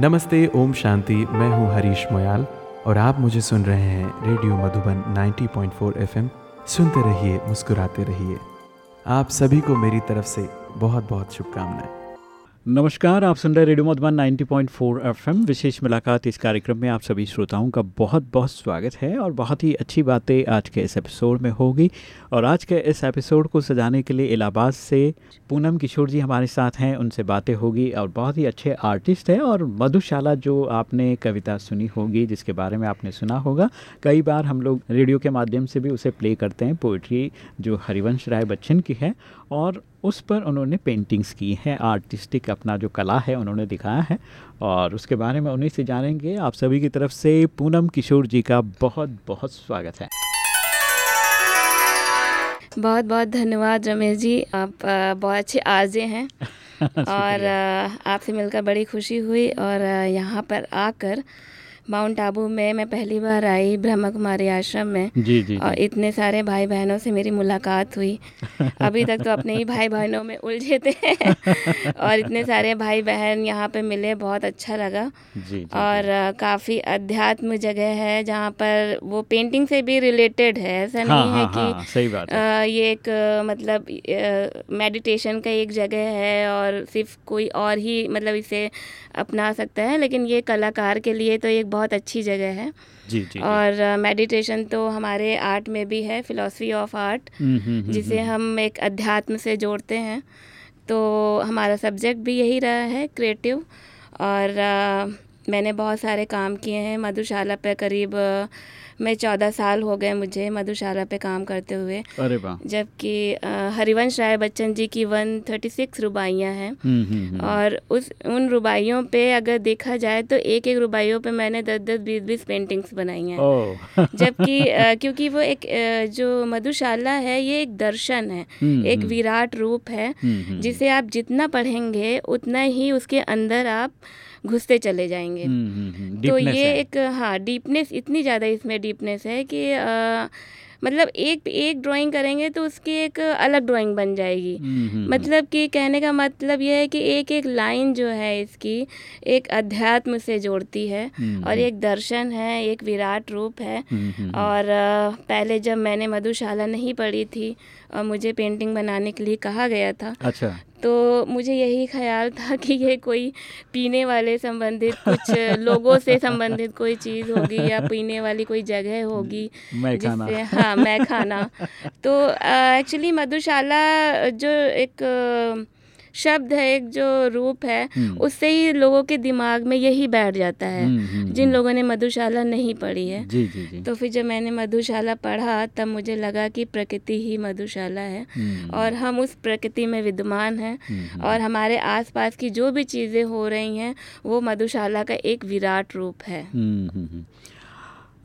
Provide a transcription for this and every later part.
नमस्ते, ओम शांति। मैं हूँ हरीश मोयाल और आप मुझे सुन रहे हैं रेडियो मधुबन 90.4 एफएम। सुनते रहिए, मुस्कुराते रहिए। आप सभी को मेरी तरफ़ से बहुत बहुत शुभकामनाएँ। नमस्कार, आप सुन रहे रेडियो मधुबन 90.4 एफएम। विशेष मुलाकात इस कार्यक्रम में आप सभी श्रोताओं का बहुत बहुत स्वागत है और बहुत ही अच्छी बातें आज के इस एपिसोड में होगी। और आज के इस एपिसोड को सजाने के लिए इलाहाबाद से पूनम किशोर जी हमारे साथ हैं। उनसे बातें होगी और बहुत ही अच्छे आर्टिस्ट हैं और मधुशाला जो आपने कविता सुनी होगी, जिसके बारे में आपने सुना होगा। कई बार हम लोग रेडियो के माध्यम से भी उसे प्ले करते हैं। पोइट्री जो हरिवंश राय बच्चन की है। और उस पर उन्होंने पेंटिंग्स की हैं आर्टिस्टिक अपना जो कला है उन्होंने दिखाया है और उसके बारे में उन्हीं से जानेंगे। आप सभी की तरफ़ से पूनम किशोर जी का बहुत बहुत स्वागत है। बहुत बहुत धन्यवाद रमेश जी आप बहुत अच्छे आरजे हैं। और आपसे मिलकर बड़ी खुशी हुई और यहाँ पर आकर माउंट आबू में मैं पहली बार आई ब्रह्मा कुमारी आश्रम में। जी जी और इतने सारे भाई बहनों से मेरी मुलाकात हुई। अभी तक तो अपने ही भाई बहनों में उलझे थे। और इतने सारे भाई बहन यहाँ पे मिले बहुत अच्छा लगा। जी, जी, और काफ़ी अध्यात्म जगह है जहाँ पर वो पेंटिंग से भी रिलेटेड है। ऐसा हाँ, नहीं है हाँ, कि हाँ, सही बात है। आ, ये एक मतलब मेडिटेशन का एक जगह है और सिर्फ़ कोई और ही मतलब इसे अपना सकते हैं लेकिन ये कलाकार के लिए तो एक बहुत अच्छी जगह है। जी जी और मेडिटेशन तो हमारे आर्ट में भी है philosophy of art hmm, hmm, hmm, जिसे हम एक अध्यात्म से जोड़ते हैं। तो हमारा सब्जेक्ट भी यही रहा है क्रिएटिव। और आ, मैंने बहुत सारे काम किए हैं मधुशाला पे करीब मैं चौदह साल हो गए मुझे मधुशाला पे काम करते हुए। अरे जबकि हरिवंश राय बच्चन जी की वन थर्टी सिक्स रुबाइयाँ हैं। हम्म, हम्म, हम्म, और उस उन रुबाइयों पे अगर देखा जाए तो एक एक रुबाइयों पे मैंने दस दस बीस बीस पेंटिंग्स बनाई हैं। जबकि क्योंकि वो एक जो मधुशाला है ये एक दर्शन है एक विराट रूप है जिसे आप जितना पढ़ेंगे उतना ही उसके अंदर आप घुसते चले जाएँगे। हम्म, हम्म, हम्म, तो ये है। एक हाँ डीपनेस इतनी ज़्यादा इसमें डीपनेस है कि अ, मतलब एक एक ड्राइंग करेंगे तो उसकी एक अलग ड्राइंग बन जाएगी। मतलब कि कहने का मतलब यह है कि एक एक लाइन जो है इसकी एक अध्यात्म से जोड़ती है और एक दर्शन है एक विराट रूप है। और पहले जब मैंने मधुशाला नहीं पढ़ी थी और मुझे पेंटिंग बनाने के लिए कहा गया था अच्छा। तो मुझे यही ख्याल था कि ये कोई पीने वाले संबंधित कुछ लोगों से संबंधित कोई चीज़ होगी या पीने वाली कोई जगह होगी जिससे हाँ मैं खाना। तो एक्चुअली मधुशाला जो एक शब्द है एक जो रूप है हम्म, उससे ही लोगों के दिमाग में यही बैठ जाता है हम्म, हम्म, जिन लोगों ने मधुशाला नहीं पढ़ी है। जी जी जी। तो फिर जब मैंने मधुशाला पढ़ा तब मुझे लगा कि प्रकृति ही मधुशाला है और हम उस प्रकृति में विद्यमान हैं और हमारे आसपास की जो भी चीज़ें हो रही हैं वो मधुशाला का एक विराट रूप है।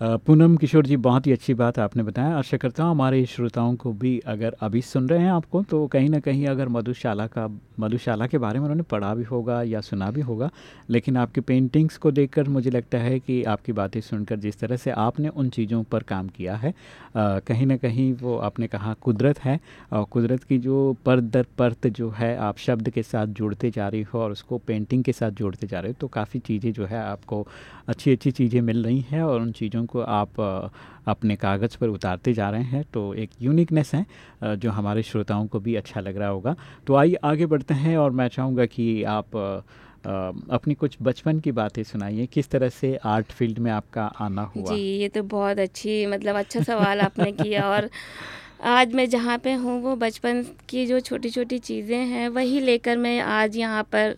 पूनम किशोर जी बहुत ही अच्छी बात आपने बताया। आशा करता हूँ हमारे श्रोताओं को भी अगर अभी सुन रहे हैं आपको तो कहीं ना कहीं अगर मधुशाला का मधुशाला के बारे में उन्होंने पढ़ा भी होगा या सुना भी होगा लेकिन आपकी पेंटिंग्स को देखकर मुझे लगता है कि आपकी बातें सुनकर जिस तरह से आपने उन चीज़ों पर काम किया है अ, कहीं ना कहीं वो आपने कहा कुदरत है और कुदरत की जो परत दर परत जो है आप शब्द के साथ जुड़ते जा रही हो और उसको पेंटिंग के साथ जोड़ते जा रहे हो तो काफ़ी चीज़ें जो है आपको अच्छी अच्छी चीज़ें मिल रही हैं और उन चीज़ों को आप अपने कागज़ पर उतारते जा रहे हैं तो एक यूनिकनेस है जो हमारे श्रोताओं को भी अच्छा लग रहा होगा। तो आइए आगे बढ़ते हैं और मैं चाहूँगा कि आप अ, अपनी कुछ बचपन की बातें सुनाइए। किस तरह से आर्ट फ़ील्ड में आपका आना हुआ? जी ये तो बहुत अच्छी मतलब अच्छा सवाल आपने किया और आज मैं जहाँ पे हूँ वो बचपन की जो छोटी छोटी चीज़ें हैं वही लेकर मैं आज यहाँ पर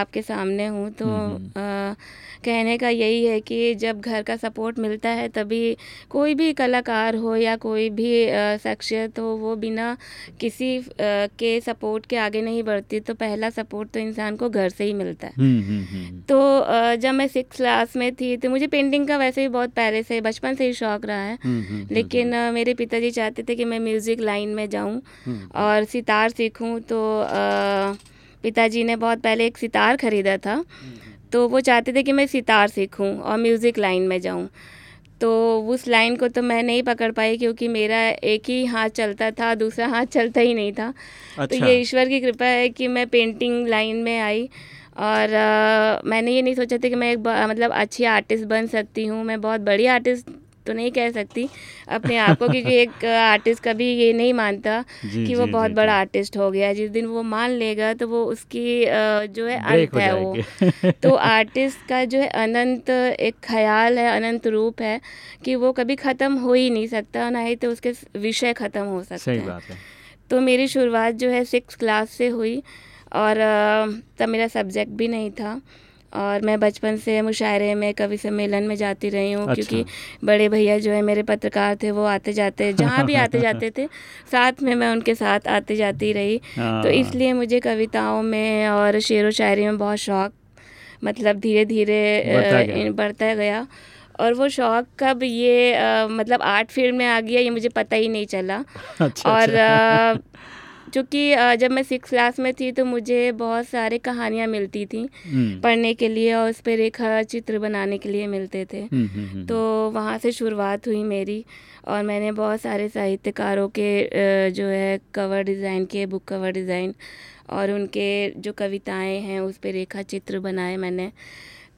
आपके सामने हूँ तो हम्म, अ, कहने का यही है कि जब घर का सपोर्ट मिलता है तभी कोई भी कलाकार हो या कोई भी शख्सियत हो वो बिना किसी अ, के सपोर्ट के आगे नहीं बढ़ती तो पहला सपोर्ट तो इंसान को घर से ही मिलता है। हम्म, हम्म, हम्म, तो अ, जब मैं सिक्स क्लास में थी तो मुझे पेंटिंग का वैसे भी बहुत पहले से बचपन से ही शौक रहा है। हम्म, हम्म, हम्म, लेकिन मेरे पिताजी चाहते थे कि मैं म्यूज़िक लाइन में जाऊँ हम्म, और सितार सीखूँ तो पिताजी ने बहुत पहले एक सितार ख़रीदा था। तो वो चाहते थे कि मैं सितार सीखूं और म्यूज़िक लाइन में जाऊँ। तो उस लाइन को तो मैं नहीं पकड़ पाई क्योंकि मेरा एक ही हाथ चलता था दूसरा हाथ चलता ही नहीं था। अच्छा। तो अच्छा। ये ईश्वर की कृपा है कि मैं पेंटिंग लाइन में आई और आ, मैंने ये नहीं सोचा था कि मैं एक मतलब अच्छी आर्टिस्ट बन सकती हूँ। मैं बहुत बड़ी आर्टिस्ट तो नहीं कह सकती अपने आप को क्योंकि एक आर्टिस्ट कभी ये नहीं मानता कि वो बहुत बड़ा आर्टिस्ट हो गया। जिस दिन वो मान लेगा तो वो उसकी जो है अंत है वो। तो आर्टिस्ट का जो है अनंत एक ख्याल है अनंत रूप है कि वो कभी ख़त्म हो ही नहीं सकता ना ही तो उसके विषय ख़त्म हो सकते हैं। तो मेरी शुरुआत जो है सिक्स क्लास से हुई और तब मेरा सब्जेक्ट भी नहीं था। और मैं बचपन से मुशायरे में कवि सम्मेलन में जाती रही हूँ अच्छा। क्योंकि बड़े भैया जो है मेरे पत्रकार थे वो आते जाते जहाँ भी आते जाते थे साथ में मैं उनके साथ आते जाती रही तो हाँ। इसलिए मुझे कविताओं में और शेर व शायरी में बहुत शौक़ मतलब धीरे धीरे बढ़ता गया और वो शौक़ कब ये आ, मतलब आर्ट फ़ील्ड में आ गया ये मुझे पता ही नहीं चला अच्छा, और अच्छा। क्योंकि जब मैं सिक्स क्लास में थी तो मुझे बहुत सारे कहानियाँ मिलती थी। हम्म। पढ़ने के लिए और उस पर रेखा चित्र बनाने के लिए मिलते थे। हम्म, हम्म, तो वहाँ से शुरुआत हुई मेरी और मैंने बहुत सारे साहित्यकारों के जो है कवर डिज़ाइन किए बुक कवर डिज़ाइन और उनके जो कविताएँ हैं उस पर रेखा चित्र बनाए मैंने।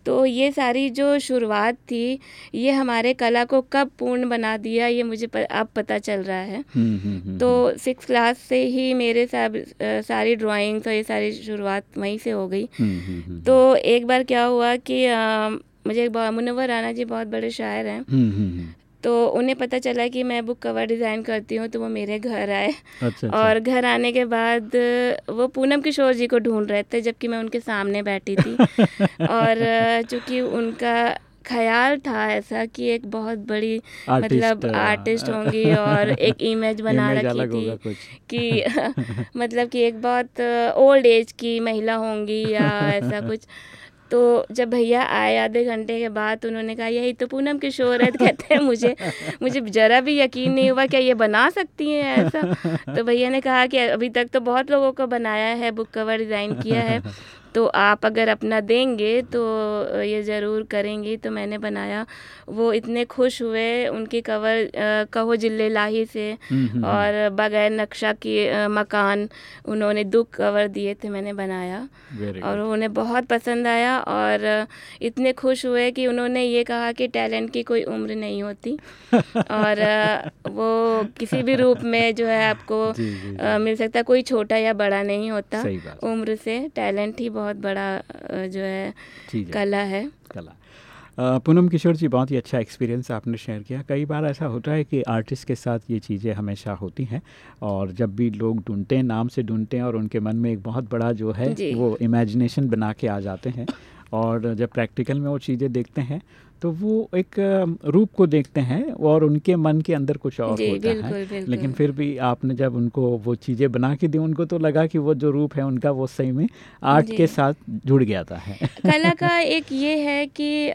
तो ये सारी जो शुरुआत थी ये हमारे कला को कब पूर्ण बना दिया ये मुझे प, अब पता चल रहा है। हम्म, हम्म, हम्म, तो सिक्स क्लास से ही मेरे सब सारी ड्राइंग्स और ये सारी शुरुआत वहीं से हो गई। तो एक बार क्या हुआ कि आ, मुझे मुनवर राना जी बहुत बड़े शायर हैं। तो उन्हें पता चला कि मैं बुक कवर डिज़ाइन करती हूँ तो वो मेरे घर आए। अच्छा, अच्छा। और घर आने के बाद वो पूनम किशोर जी को ढूंढ रहे थे जबकि मैं उनके सामने बैठी थी। और चूँकि उनका ख्याल था ऐसा कि एक बहुत बड़ी आर्टिस्ट, मतलब आर्टिस्ट होंगी और एक इमेज बना इमेज रखी थी कि मतलब कि एक बहुत ओल्ड एज की महिला होंगी या ऐसा कुछ। तो जब भैया आए आधे घंटे के बाद, उन्होंने कहा, यही तो पूनम किशोर है तो कहते हैं, मुझे मुझे ज़रा भी यकीन नहीं हुआ क्या ये बना सकती हैं ऐसा? तो भैया ने कहा कि अभी तक तो बहुत लोगों को बनाया है, बुक कवर डिज़ाइन किया है। तो आप अगर अपना देंगे तो ये ज़रूर करेंगी। तो मैंने बनाया। वो इतने खुश हुए उनकी कवर कहो ज़िले लाही से हम्म, हम्म, और हम्म। बगैर नक्शा की मकान उन्होंने दुख कवर दिए थे मैंने बनाया। और उन्हें बहुत पसंद आया और इतने खुश हुए कि उन्होंने ये कहा कि टैलेंट की कोई उम्र नहीं होती। और वो किसी भी रूप में जो है आपको जी, जी, जी. मिल सकता कोई छोटा या बड़ा नहीं होता उम्र से। टैलेंट ही बहुत बहुत बड़ा जो है कला है। कला। पूनम किशोर जी बहुत ही अच्छा एक्सपीरियंस आपने शेयर किया। कई बार ऐसा होता है कि आर्टिस्ट के साथ ये चीज़ें हमेशा होती हैं और जब भी लोग ढूंढते हैं नाम से ढूंढते हैं और उनके मन में एक बहुत बड़ा जो है वो इमेजिनेशन बना के आ जाते हैं और जब प्रैक्टिकल में वो चीज़ें देखते हैं तो वो एक रूप को देखते हैं और उनके मन के अंदर कुछ और होता बिल्कुल, है। बिल्कुल। लेकिन फिर भी आपने जब उनको वो चीज़ें बना के दी उनको तो लगा कि वो जो रूप है उनका वो सही में आर्ट के साथ जुड़ गया था। है कला का एक ये है कि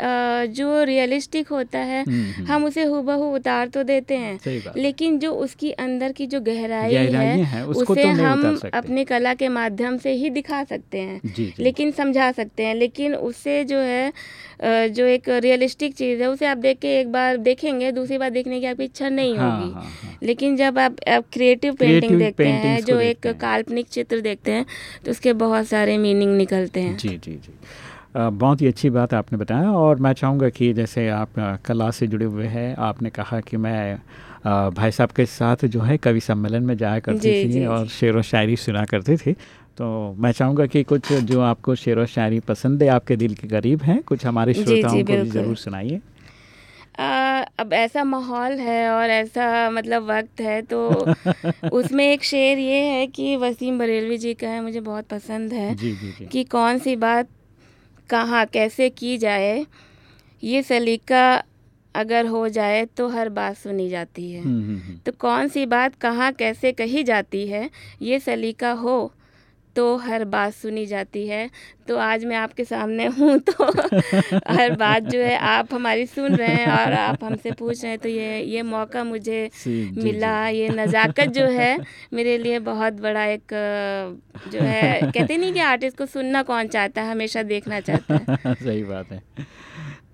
जो रियलिस्टिक होता है हम्म, हम्म। हम उसे हुबहू उतार तो देते हैं लेकिन जो उसकी अंदर की जो गहराई है, है उसे तो हम अपनी कला के माध्यम से ही दिखा सकते हैं लेकिन समझा सकते हैं लेकिन उससे जो है जो एक रियलिस्टिक चीज़ है उसे आप देख के एक बार देखेंगे दूसरी बार देखने की आपकी इच्छा नहीं हाँ, होगी। हाँ, हाँ. लेकिन जब आप, आप क्रिएटिव पेंटिंग देखते हैं जो एक काल्पनिक चित्र देखते हैं तो उसके बहुत सारे मीनिंग निकलते हैं। जी जी जी। बहुत ही अच्छी बात आपने बताया और मैं चाहूँगा कि जैसे आप कला से जुड़े हुए हैं आपने कहा कि मैं भाई साहब के साथ जो है कवि सम्मेलन में जाया करती थी और शेर व शायरी सुना करती थे। तो मैं चाहूँगा कि कुछ जो आपको शेर व शायरी पसंद है आपके दिल के करीब हैं कुछ हमारे श्रोताओं को भी ज़रूर सुनाइए अब ऐसा माहौल है और ऐसा मतलब वक्त है तो उसमें एक शेर ये है कि वसीम बरेलवी जी का है मुझे बहुत पसंद है जी, जी, जी. कि कौन सी बात कहाँ कैसे की जाए ये सलीका अगर हो जाए तो हर बात सुनी जाती है हम्म, हम्म, हम्म। तो कौन सी बात कहाँ कैसे कही जाती है ये सलीका हो तो हर बात सुनी जाती है। तो आज मैं आपके सामने हूँ तो हर बात जो है आप हमारी सुन रहे हैं और आप हमसे पूछ रहे हैं तो ये ये मौका मुझे मिला। ये नज़ाकत जो है मेरे लिए बहुत बड़ा एक जो है कहते नहीं कि आर्टिस्ट को सुनना कौन चाहता है हमेशा देखना चाहता है। सही बात है।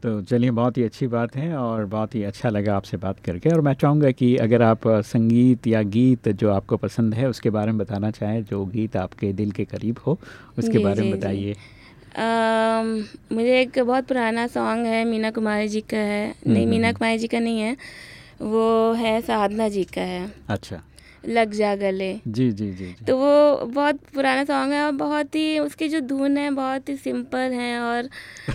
तो चलिए बहुत ही अच्छी बात है और बहुत ही अच्छा लगा आपसे बात करके। और मैं चाहूँगा कि अगर आप संगीत या गीत जो आपको पसंद है उसके बारे में बताना चाहें जो गीत आपके दिल के करीब हो उसके बारे में बताइए। मुझे एक बहुत पुराना सॉन्ग है मीना कुमारी जी का है। नहीं हम्म, मीना हम्म। कुमारी जी का नहीं है वो है साधना जी का है। अच्छा। लग जा गले। जी जी जी जी। तो वो बहुत पुराना सॉन्ग है और बहुत ही उसकी जो धुन है बहुत ही सिंपल है और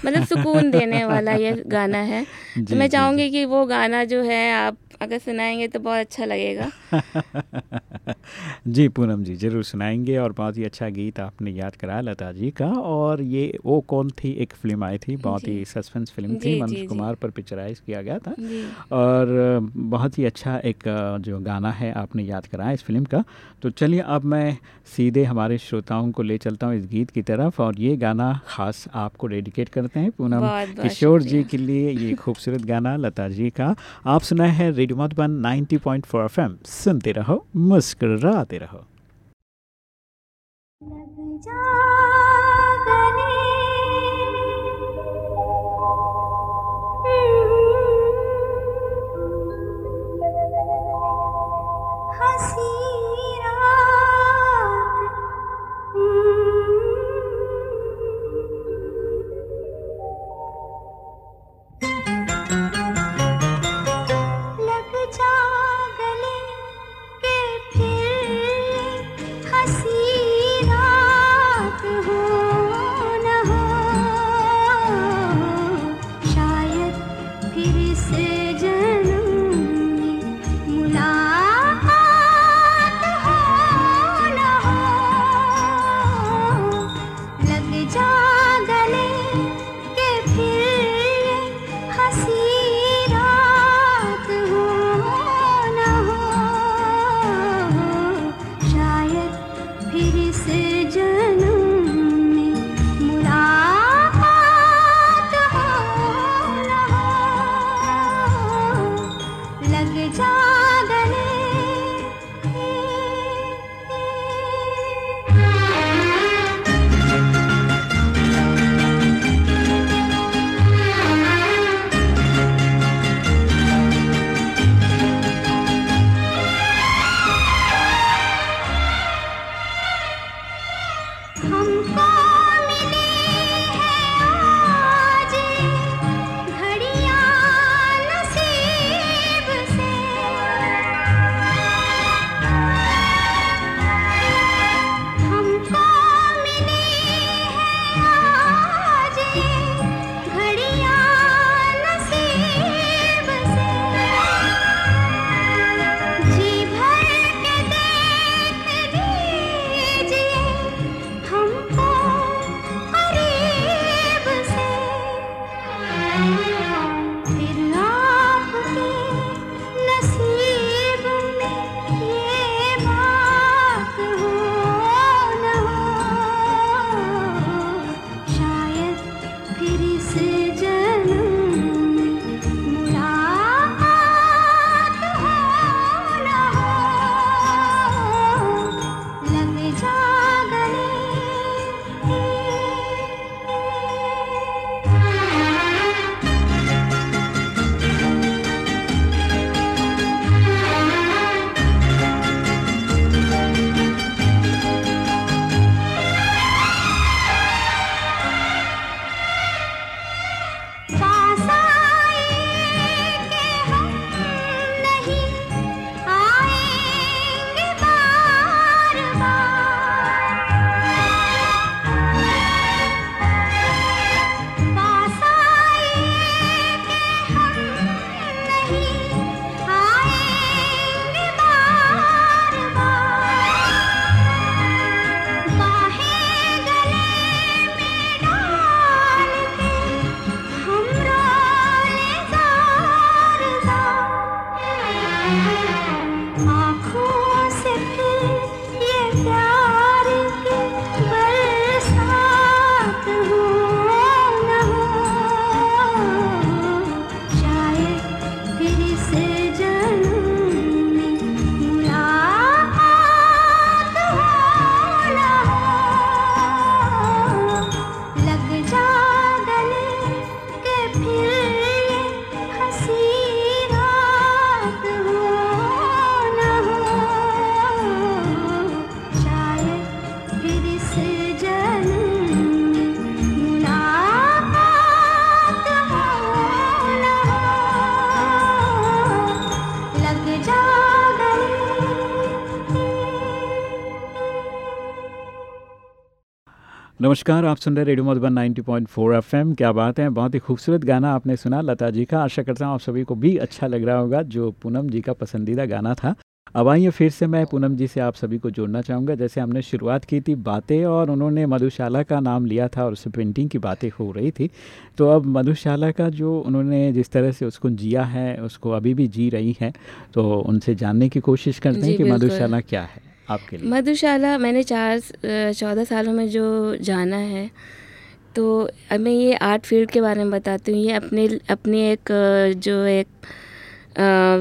मतलब सुकून देने वाला ये गाना है। जी, तो मैं चाहूँगी कि वो गाना जो है आप अगर सुनाएँगे तो बहुत अच्छा लगेगा। जी पूनम जी ज़रूर सुनाएँगे और बहुत ही अच्छा गीत आपने याद कराया लता जी का और ये वो कौन थी? एक फ़िल्म आई थी बहुत ही सस्पेंस फ़िल्म थी मनोज कुमार पर पिक्चराइज किया गया था और बहुत ही अच्छा एक जो गाना है आपने याद कराया इस फ़िल्म का। तो चलिए अब मैं सीधे हमारे श्रोताओं को ले चलता हूँ इस गीत की तरफ़ और ये गाना खास आपको डेडिकेट करते हैं पूनम किशोर जी के लिए ये खूबसूरत गाना लता जी का। आप सुना है रेडियो मधुबन 90.4 एफएम सुनते रहो मुस्कुराते रहो। लग जा गले नमस्कार आप सुन रहे रेडियो मधुबन 90.4 एफएम। क्या बात है? बहुत ही खूबसूरत गाना आपने सुना लता जी का। आशा करता हूँ आप सभी को भी अच्छा लग रहा होगा जो पूनम जी का पसंदीदा गाना था। अब आइए फिर से मैं पूनम जी से आप सभी को जोड़ना चाहूँगा। जैसे हमने शुरुआत की थी बातें और उन्होंने मधुशाला का नाम लिया था और उससे पेंटिंग की बातें हो रही थी। तो अब मधुशाला का जो उन्होंने जिस तरह से उसको जिया है उसको अभी भी जी रही हैं तो उनसे जानने की कोशिश करते हैं कि मधुशाला क्या है। आपके लिए? मधुशाला मैंने चार चौदह सालों में जो जाना है तो मैं ये आर्ट फ़ील्ड के बारे में बताती हूँ। ये अपने अपनी एक जो एक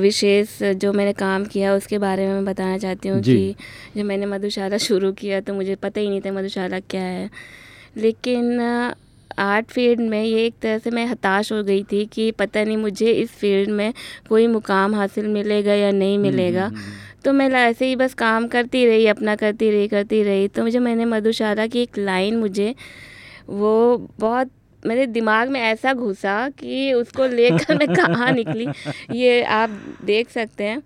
विशेष जो मैंने काम किया उसके बारे में मैं बताना चाहती हूँ कि जब मैंने मधुशाला शुरू किया तो मुझे पता ही नहीं था मधुशाला क्या है। लेकिन आर्ट फ़ील्ड में ये एक तरह से मैं हताश हो गई थी कि पता नहीं मुझे इस फ़ील्ड में कोई मुकाम हासिल मिलेगा या नहीं मिलेगा। तो मैं ऐसे ही बस काम करती रही, अपना करती रही करती रही। तो मुझे, मैंने मधुशाला की एक लाइन मुझे, वो बहुत, मेरे दिमाग में ऐसा घुसा कि उसको लेकर मैं कहाँ निकली। ये आप देख सकते हैं।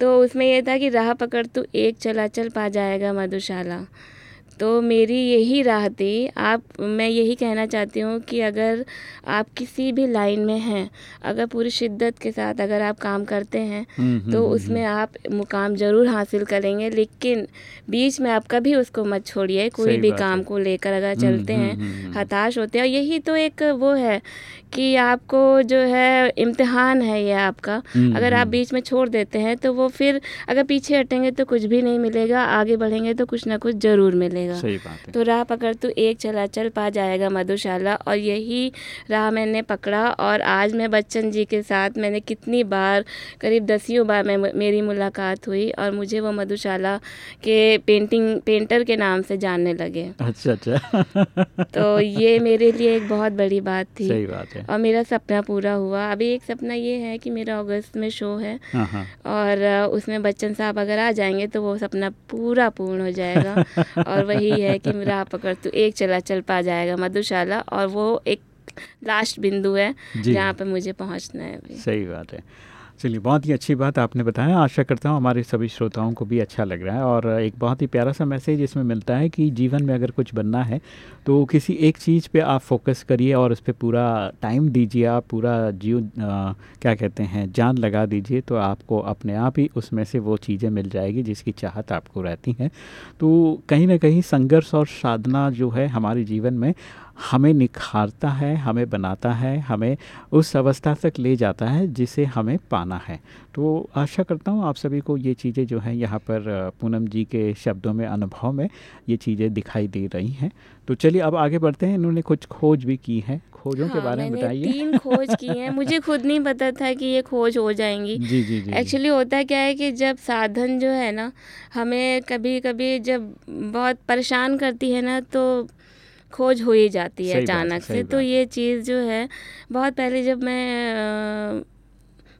तो उसमें यह था कि राह पकड़ तू एक चला चल पा जाएगा मधुशाला। तो मेरी यही राह थी। आप मैं यही कहना चाहती हूँ कि अगर आप किसी भी लाइन में हैं अगर पूरी शिद्दत के साथ अगर आप काम करते हैं हम्म, हम्म, तो हम्म, उसमें आप मुकाम ज़रूर हासिल करेंगे लेकिन बीच में आप कभी उसको मत छोड़िए। कोई भी काम को लेकर अगर चलते हैं। हताश होते हैं। और यही तो एक वो है कि आपको जो है इम्तिहान है ये आपका। अगर आप। बीच में छोड़ देते हैं तो वो फिर अगर पीछे हटेंगे तो कुछ भी नहीं मिलेगा आगे बढ़ेंगे तो कुछ ना कुछ ज़रूर मिलेगा। सही बात है। तो राह पकड़ तू एक चला चल पा जाएगा मधुशाला। और यही राह मैंने पकड़ा और आज मैं बच्चन जी के साथ मैंने कितनी बार करीब दसियों बार मैं मेरी मुलाकात हुई और मुझे वो मधुशाला के पेंटिंग पेंटर के नाम से जानने लगे। अच्छा अच्छा। तो ये मेरे लिए एक बहुत बड़ी बात थी। सही बात है। और मेरा सपना पूरा हुआ। अभी एक सपना ये है कि मेरा अगस्त में शो है हाँ हाँ। और उसमें बच्चन साहब अगर आ जाएँगे तो वो सपना पूरा पूर्ण हो जाएगा और वही है कि राह पकड़ तू एक चला चल पा जाएगा मधुशाला और वो एक लास्ट बिंदु है जहाँ पे मुझे पहुँचना है अभी। सही बात है। चलिए बहुत ही अच्छी बात आपने बताया। आशा करता हूँ हमारे सभी श्रोताओं को भी अच्छा लग रहा है और एक बहुत ही प्यारा सा मैसेज इसमें मिलता है कि जीवन में अगर कुछ बनना है तो किसी एक चीज़ पे आप फोकस करिए और उस पर पूरा टाइम दीजिए। आप पूरा जीव अ, क्या कहते हैं जान लगा दीजिए तो आपको अपने आप ही उसमें से वो चीज़ें मिल जाएगी जिसकी चाहत आपको रहती है। तो कहीं ना कहीं संघर्ष और साधना जो है हमारे जीवन में हमें निखारता है हमें बनाता है हमें उस अवस्था तक ले जाता है जिसे हमें पाना है। तो आशा करता हूँ आप सभी को ये चीज़ें जो हैं यहाँ पर पूनम जी के शब्दों में अनुभव में ये चीज़ें दिखाई दे रही हैं। तो चलिए अब आगे बढ़ते हैं। इन्होंने कुछ खोज भी की है। खोजों हाँ, के बारे में बताइए। तीन खोज की हैं। मुझे खुद नहीं पता था कि ये खोज हो जाएँगी। जी जी जी एक्चुअली होता क्या है कि जब साधन जो है ना हमें कभी कभी जब बहुत परेशान करती है ना तो खोज हो ही जाती है अचानक से। तो ये चीज़ जो है बहुत पहले जब मैं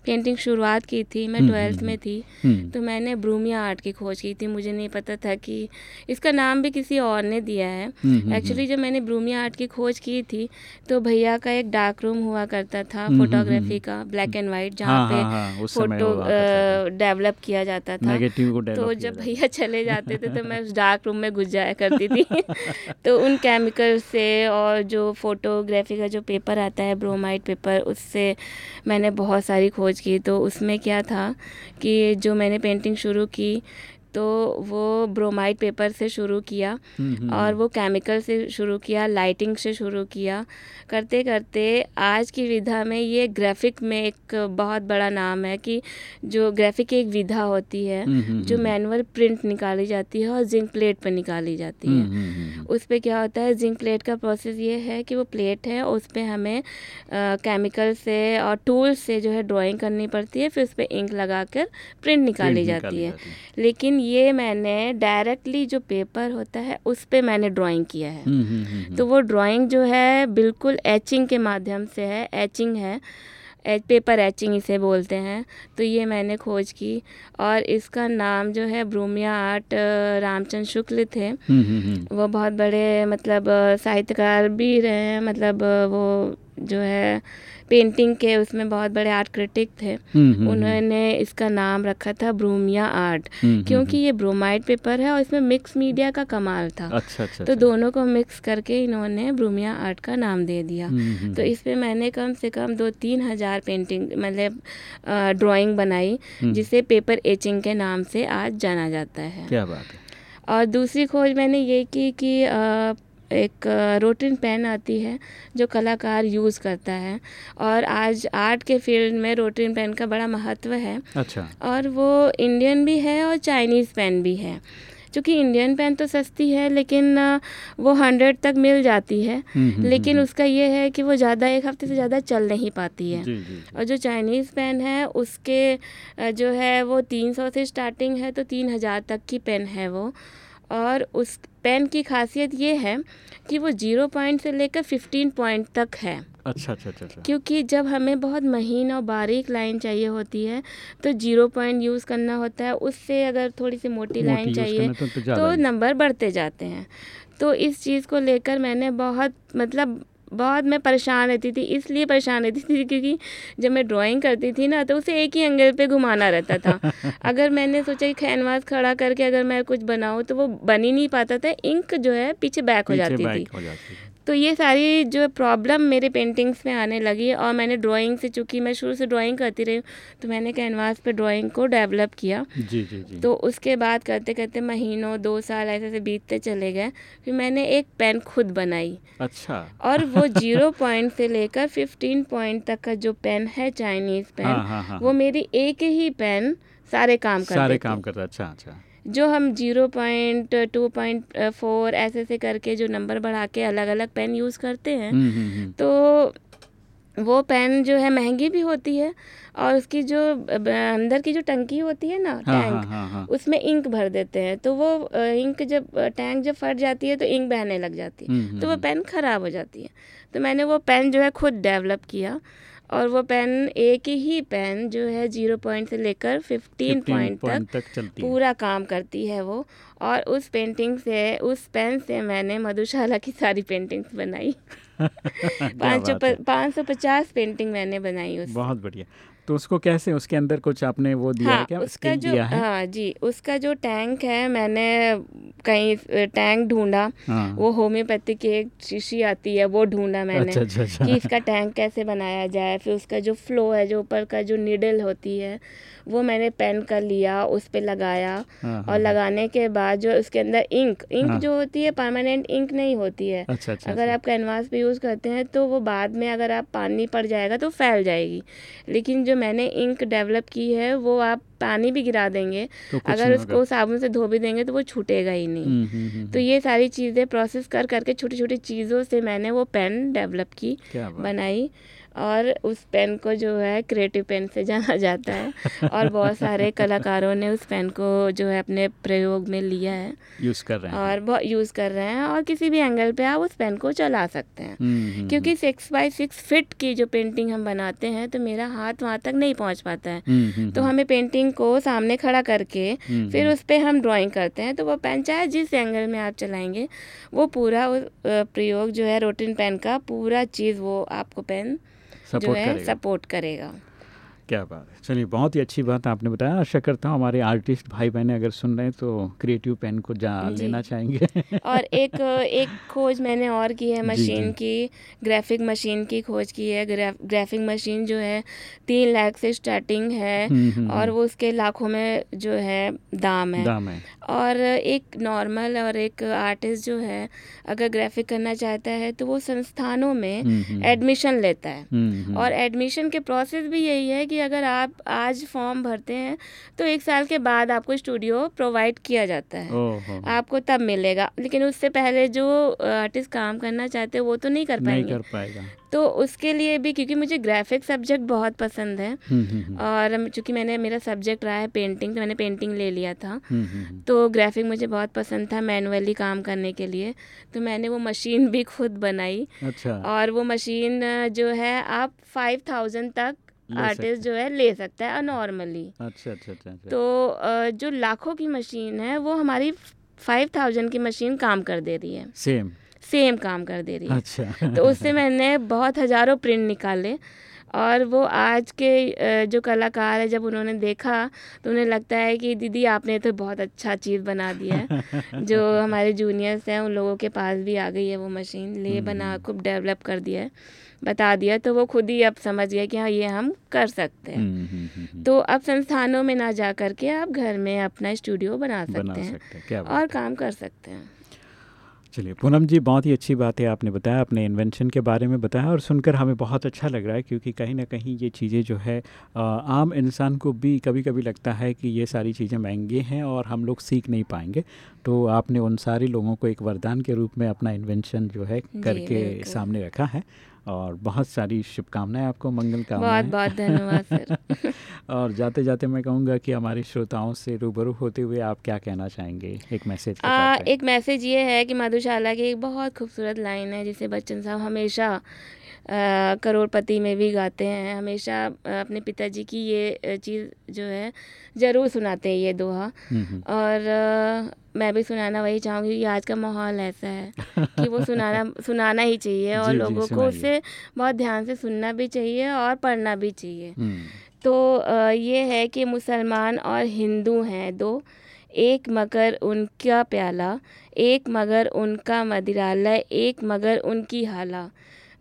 पेंटिंग शुरुआत की थी मैं हम्म, ट्वेल्थ हम्म, में थी हम्म, तो मैंने ब्रूमिया आर्ट की खोज की थी मुझे नहीं पता था कि इसका नाम भी किसी और ने दिया है। एक्चुअली जब मैंने ब्रूमिया आर्ट की खोज की थी तो भैया का एक डार्क रूम हुआ करता था फोटोग्राफी का ब्लैक एंड वाइट जहाँ हाँ, पे हाँ, हाँ, फ़ोटो था। डेवलप किया जाता था। तो जब भैया चले जाते थे तो मैं उस डार्क रूम में घुस जाया करती थी। तो उन केमिकल से और जो फोटोग्राफी का जो पेपर आता है ब्रोमाइड पेपर उससे मैंने बहुत सारी खोज की तो उसमें क्या था कि जो मैंने पेंटिंग शुरू की तो वो ब्रोमाइड पेपर से शुरू किया हम्म, हम्म, और वो केमिकल से शुरू किया लाइटिंग से शुरू किया। करते करते आज की विधा में ये ग्राफिक में एक बहुत बड़ा नाम है कि जो ग्राफिक की एक विधा होती है हम्म, जो मैनुअल प्रिंट निकाली जाती है और जिंक प्लेट पर निकाली जाती है। उस पर क्या होता है जिंक प्लेट का प्रोसेस ये है कि वो प्लेट है उस पर हमें केमिकल से और टूल से जो है ड्राइंग करनी पड़ती है फिर उस पर इंक लगाकर प्रिंट निकाली जाती है। लेकिन ये मैंने डायरेक्टली जो पेपर होता है उस पर मैंने ड्राइंग किया है। हम्म, हम्म, हम्म, तो वो ड्राइंग जो है बिल्कुल एचिंग के माध्यम से है एचिंग है। एच पेपर एचिंग इसे बोलते हैं। तो ये मैंने खोज की और इसका नाम जो है ब्रूमिया आर्ट रामचंद्र शुक्ल थे। वो बहुत बड़े मतलब साहित्यकार भी रहे हैं। मतलब वो जो है पेंटिंग के उसमें बहुत बड़े आर्ट क्रिटिक थे। हम्म, हम्म, उन्होंने इसका नाम रखा था ब्रूमिया आर्ट हम्म, क्योंकि ये ब्रोमाइड पेपर है और इसमें मिक्स मीडिया का कमाल था। अच्छा अच्छा तो अच्छा। दोनों को मिक्स करके इन्होंने ब्रूमिया आर्ट का नाम दे दिया। हम्म, हम्म, तो इस पे मैंने कम से कम दो तीन हज़ार पेंटिंग मतलब ड्राइंग बनाई हम्म। जिसे पेपर एचिंग के नाम से आज जाना जाता है। क्या बात है। और दूसरी खोज मैंने ये की कि एक रोटिन पेन आती है जो कलाकार यूज़ करता है। और आज आर्ट के फ़ील्ड में रोटिन पेन का बड़ा महत्व है। अच्छा। और वो इंडियन भी है और चाइनीज़ पेन भी है। क्योंकि इंडियन पेन तो सस्ती है लेकिन वो हंड्रेड तक मिल जाती है। हम्म, हम्म, लेकिन हम्म, उसका ये है कि वो ज़्यादा एक हफ़्ते से ज़्यादा चल नहीं पाती है। जी जी और जो चाइनीज़ पेन है उसके जो है वो तीन सौ से स्टार्टिंग है तो तीन हज़ार तक की पेन है वो। और उस पेन की खासियत ये है कि वो ज़ीरो पॉइंट से लेकर फिफ्टीन पॉइंट तक है। अच्छा अच्छा अच्छा अच्छा। क्योंकि जब हमें बहुत महीन और बारीक लाइन चाहिए होती है तो ज़ीरो पॉइंट यूज़ करना होता है। उससे अगर थोड़ी सी मोटी मोटी लाइन चाहिए तो, तो, तो नंबर बढ़ते जाते हैं। तो इस चीज़ को लेकर मैंने बहुत मतलब बहुत मैं परेशान रहती थी इसलिए परेशान रहती थी क्योंकि जब मैं ड्राइंग करती थी ना तो उसे एक ही एंगल पे घुमाना रहता था। अगर मैंने सोचा कि कैनवास खड़ा करके अगर मैं कुछ बनाऊँ तो वो बन ही नहीं पाता था इंक जो है पीछे बैक हो जाती थी। जाती तो ये सारी जो प्रॉब्लम मेरे पेंटिंग्स में आने लगी और मैंने ड्राइंग से चूँकि मैं शुरू से ड्राइंग करती रही हूँ, तो मैंने कैनवास पे ड्राइंग को डेवलप किया। जी जी जी। तो उसके बाद करते करते महीनों दो साल ऐसे ऐसे बीतते चले गए फिर मैंने एक पेन खुद बनाई। अच्छा। और वो ज़ीरो पॉइंट से लेकर फिफ्टीन पॉइंट तक का जो पेन है चाइनीज़ पेन हाँ हाँ हाँ वो मेरी एक ही पेन सारे काम कर सारे काम करता अच्छा अच्छा। जो हम zero point two point four ऐसे ऐसे करके जो नंबर बढ़ा के अलग अलग पेन यूज़ करते हैं हम्म हम्म हम्म। तो वो पेन जो है महँगी भी होती है और उसकी जो अंदर की जो टंकी होती है ना हाँ हाँ टैंक हाँ हाँ। उसमें इंक भर देते हैं। तो वो इंक जब टैंक जब फट जाती है तो इंक बहने लग जाती है। तो वो पेन ख़राब हो जाती है। तो मैंने वो पेन जो है खुद डेवलप किया और वो पेन एक ही पेन जो है ज़ीरो पॉइंट से लेकर फिफ्टीन पॉइंट तक तक चलती है। पूरा काम करती है वो। और उस पेंटिंग से उस पेन से मैंने मधुशाला की सारी पेंटिंग्स बनाई। पाँच सौ पाँच सौ पचास पेंटिंग मैंने बनाई उस बहुत बढ़िया। तो उसको कैसे उसके अंदर कुछ आपने वो दिया है हाँ क्या? उसका जो दिया है? हाँ जी उसका जो टैंक है मैंने कहीं टैंक ढूंढा हाँ। वो होम्योपैथी की एक शीशी आती है वो ढूंढा मैंने अच्छा अच्छा अच्छा। कि इसका टैंक कैसे बनाया जाए फिर उसका जो फ्लो है जो ऊपर का जो निडल होती है वो मैंने पेन कर लिया उस पर लगाया हाँ, और लगाने के बाद जो उसके अंदर इंक इंक हाँ। जो होती है परमानेंट इंक नहीं होती है। अच्छा अच्छा अगर आप कैनवास पे यूज़ करते हैं तो वो बाद में अगर आप पानी पड़ जाएगा तो फैल जाएगी। लेकिन जो मैंने इंक डेवलप की है वो आप पानी भी गिरा देंगे। तो अगर उसको साबुन से धो भी देंगे तो वो छूटेगा ही नहीं। हम्म, हम्म, हम्म, तो ये सारी चीज़ें प्रोसेस कर करके छोटी छोटी चीज़ों से मैंने वो पेन डेवलप की बनाई। और उस पेन को जो है क्रिएटिव पेन से जाना जाता है। और बहुत सारे कलाकारों ने उस पेन को जो है अपने प्रयोग में लिया है। यूज़ कर रहे हैं। और बहुत यूज़ कर रहे हैं और किसी भी एंगल पे आप उस पेन को चला सकते हैं। हम्म, हम्म, क्योंकि सिक्स बाई सिक्स फिट की जो पेंटिंग हम बनाते हैं तो मेरा हाथ वहाँ तक नहीं पहुँच पाता है। हम्म, हम्म, तो हम्म, हमें पेंटिंग को सामने खड़ा करके हम्म, फिर हम्म, उस पर हम ड्राइंग करते हैं। तो वो पेन चाहे जिस एंगल में आप चलाएँगे वो पूरा प्रयोग जो है रोटिन पेन का पूरा चीज़ वो आपको पेन जो सपोर्ट है करेगा। सपोर्ट करेगा। क्या बात है। चलिए बहुत ही अच्छी बात आपने बताया। आशा करता हूँ हमारे आर्टिस्ट भाई बहने अगर सुन रहे हैं तो क्रिएटिव पेन को जा लेना चाहेंगे। और एक एक खोज मैंने और की है मशीन। की ग्राफिक मशीन की खोज की है। ग्रा, ग्राफिक मशीन जो है तीन लाख से स्टार्टिंग है हम्म, हम्म, और वो उसके लाखों में जो है दाम है। दाम है। और एक नॉर्मल और एक आर्टिस्ट जो है अगर ग्राफिक करना चाहता है तो वो संस्थानों में हम्म, हम्म, एडमिशन लेता है। हम्म, हम्म, और एडमिशन के प्रोसेस भी यही है कि अगर आप आज फॉर्म भरते हैं तो एक साल के बाद आपको स्टूडियो प्रोवाइड किया जाता है। आपको तब मिलेगा। लेकिन उससे पहले जो आर्टिस्ट काम करना चाहते हैं वो तो नहीं कर पाएँगे। नहीं कर पाएगा। तो उसके लिए भी क्योंकि मुझे ग्राफिक सब्जेक्ट बहुत पसंद है हम्म, हम्म, हम्म, और चूँकि मैंने मेरा सब्जेक्ट रहा है पेंटिंग तो मैंने पेंटिंग ले लिया था। तो ग्राफिक मुझे बहुत पसंद था मैनुअली काम करने के लिए। तो मैंने वो मशीन भी खुद बनाई। अच्छा। और वो मशीन जो है आप फाइव थाउज़ेंड तक आर्टिस्ट जो है ले सकता है नॉर्मली अच्छा अच्छा अच्छा अच्छा। तो जो लाखों की मशीन है वो हमारी फाइव थाउज़ेंड की मशीन काम कर दे रही है। सेम? सेम काम कर दे रही है। अच्छा। तो उससे मैंने बहुत हज़ारों प्रिंट निकाले और वो आज के जो कलाकार है जब उन्होंने देखा तो उन्हें लगता है कि दीदी आपने तो बहुत अच्छा चीज़ बना दिया है। जो हमारे जूनियर्स हैं उन लोगों के पास भी आ गई है वो मशीन ले बना खूब डेवलप कर दिया है। बता दिया तो वो खुद ही अब समझ गया कि हाँ ये हम कर सकते हैं। हम्म, हम्म, हम्म, तो अब संस्थानों में ना जा करके आप घर में अपना स्टूडियो बना बना सकते हैं सकते हैं बात और काम कर सकते हैं। चलिए पूनम जी बहुत ही अच्छी बात है आपने बताया अपने इन्वेंशन के बारे में बताया और सुनकर हमें बहुत अच्छा लग रहा है क्योंकि कहीं ना कहीं ये चीज़ें जो है आम इंसान को भी कभी कभी लगता है कि ये सारी चीज़ें महँगी हैं और हम लोग सीख नहीं पाएँगे। तो आपने उन सारे लोगों को एक वरदान के रूप में अपना इन्वेंशन जो है करके सामने रखा है और बहुत सारी शुभकामनाएँ आपको मंगल का बहुत बहुत धन्यवाद सर। और जाते जाते मैं कहूँगा कि हमारे श्रोताओं से रूबरू होते हुए आप क्या कहना चाहेंगे एक मैसेज आ, एक मैसेज ये है कि मधुशाला की एक बहुत खूबसूरत लाइन है जिसे बच्चन साहब हमेशा करोड़पति में भी गाते हैं। हमेशा अपने पिताजी की ये चीज़ जो है ज़रूर सुनाते हैं ये दोहा। हम्म, हम्म, और आ, मैं भी सुनाना वही चाहूँगी कि आज का माहौल ऐसा है कि वो सुनाना सुनाना ही चाहिए और जी, जी, लोगों को उसे बहुत ध्यान से सुनना भी चाहिए और पढ़ना भी चाहिए। हम्म, तो ये है कि मुसलमान और हिंदू हैं दो। एक मगर उनका प्याला, एक मगर उनका मदिरालय, एक मगर उनकी हाला।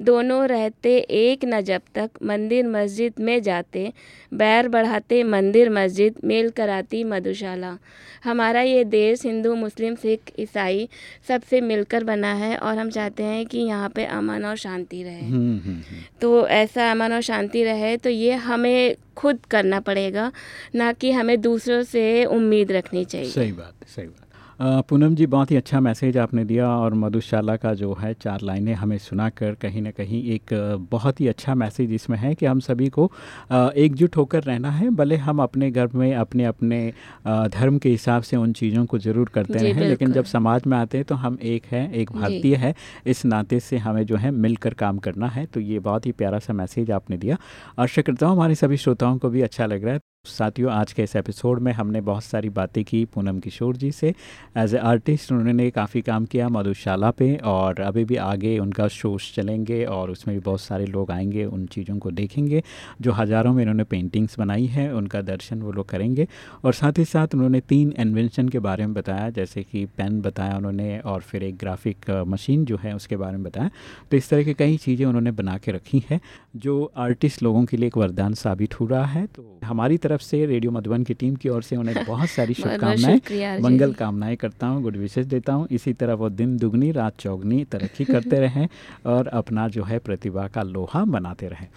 दोनों रहते एक न जब तक मंदिर मस्जिद में जाते बैर बढ़ाते मंदिर मस्जिद मेल कराती मधुशाला। हमारा ये देश हिंदू मुस्लिम सिख ईसाई सबसे मिलकर बना है और हम चाहते हैं कि यहाँ पे अमन और शांति रहे। हम्म, हम्म, हम्म। तो ऐसा अमन और शांति रहे तो ये हमें खुद करना पड़ेगा ना कि हमें दूसरों से उम्मीद रखनी चाहिए। सही बात सही बात। पूनम जी बहुत ही अच्छा मैसेज आपने दिया और मधुशाला का जो है चार लाइनें हमें सुनाकर कहीं ना कहीं एक बहुत ही अच्छा मैसेज इसमें है कि हम सभी को एकजुट होकर रहना है भले हम अपने घर में अपने अपने धर्म के हिसाब से उन चीज़ों को ज़रूर करते रहें लेकिन जब समाज में आते हैं तो हम एक है एक भारतीय है इस नाते से हमें जो है मिलकर काम करना है तो ये बहुत ही प्यारा सा मैसेज आपने दिया। आशा करता हूँ हमारे सभी श्रोताओं को भी अच्छा लग रहा है। साथियों, आज के इस एपिसोड में हमने बहुत सारी बातें की पूनम किशोर जी से। एज ए आर्टिस्ट उन्होंने काफ़ी काम किया मधुशाला पे और अभी भी आगे उनका शोज़ चलेंगे और उसमें भी बहुत सारे लोग आएँगे, उन चीज़ों को देखेंगे, जो हज़ारों में इन्होंने पेंटिंग्स बनाई हैं, उनका दर्शन वो लोग करेंगे। और साथ ही साथ उन्होंने तीन इन्वेंशन के बारे में बताया, जैसे कि पेन बताया उन्होंने और फिर एक ग्राफिक मशीन जो है उसके बारे में बताया। तो इस तरह की कई चीज़ें उन्होंने बना के रखी हैं, जो आर्टिस्ट लोगों के लिए एक वरदान साबित हो रहा है। तो हमारी तरफ़ से रेडियो मधुबन की टीम की ओर से उन्हें बहुत सारी शुभकामनाएँ मंगल कामनाएँ करता हूँ गुड विशेष देता हूँ। इसी तरह वो दिन दुगनी रात चौगनी तरक्की करते रहें और अपना जो है प्रतिभा का लोहा बनाते रहें।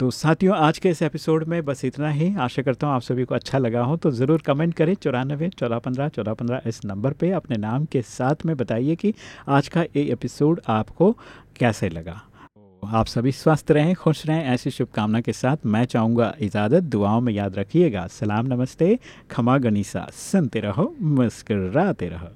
तो साथियों आज के इस एपिसोड में बस इतना ही। आशा करता हूँ आप सभी को अच्छा लगा हो तो ज़रूर कमेंट करें चौरानबे चौदह पंद्रह चौदह पंद्रह इस नंबर पे। अपने नाम के साथ में बताइए कि आज का ये एपिसोड आपको कैसे लगा। आप सभी स्वस्थ रहें, खुश रहें, ऐसी शुभकामना के साथ मैं चाहूँगा इजाज़त। दुआओं में याद रखिएगा। सलाम, नमस्ते। खमा गनीसा। सुनते रहो, मुस्कराते रहो।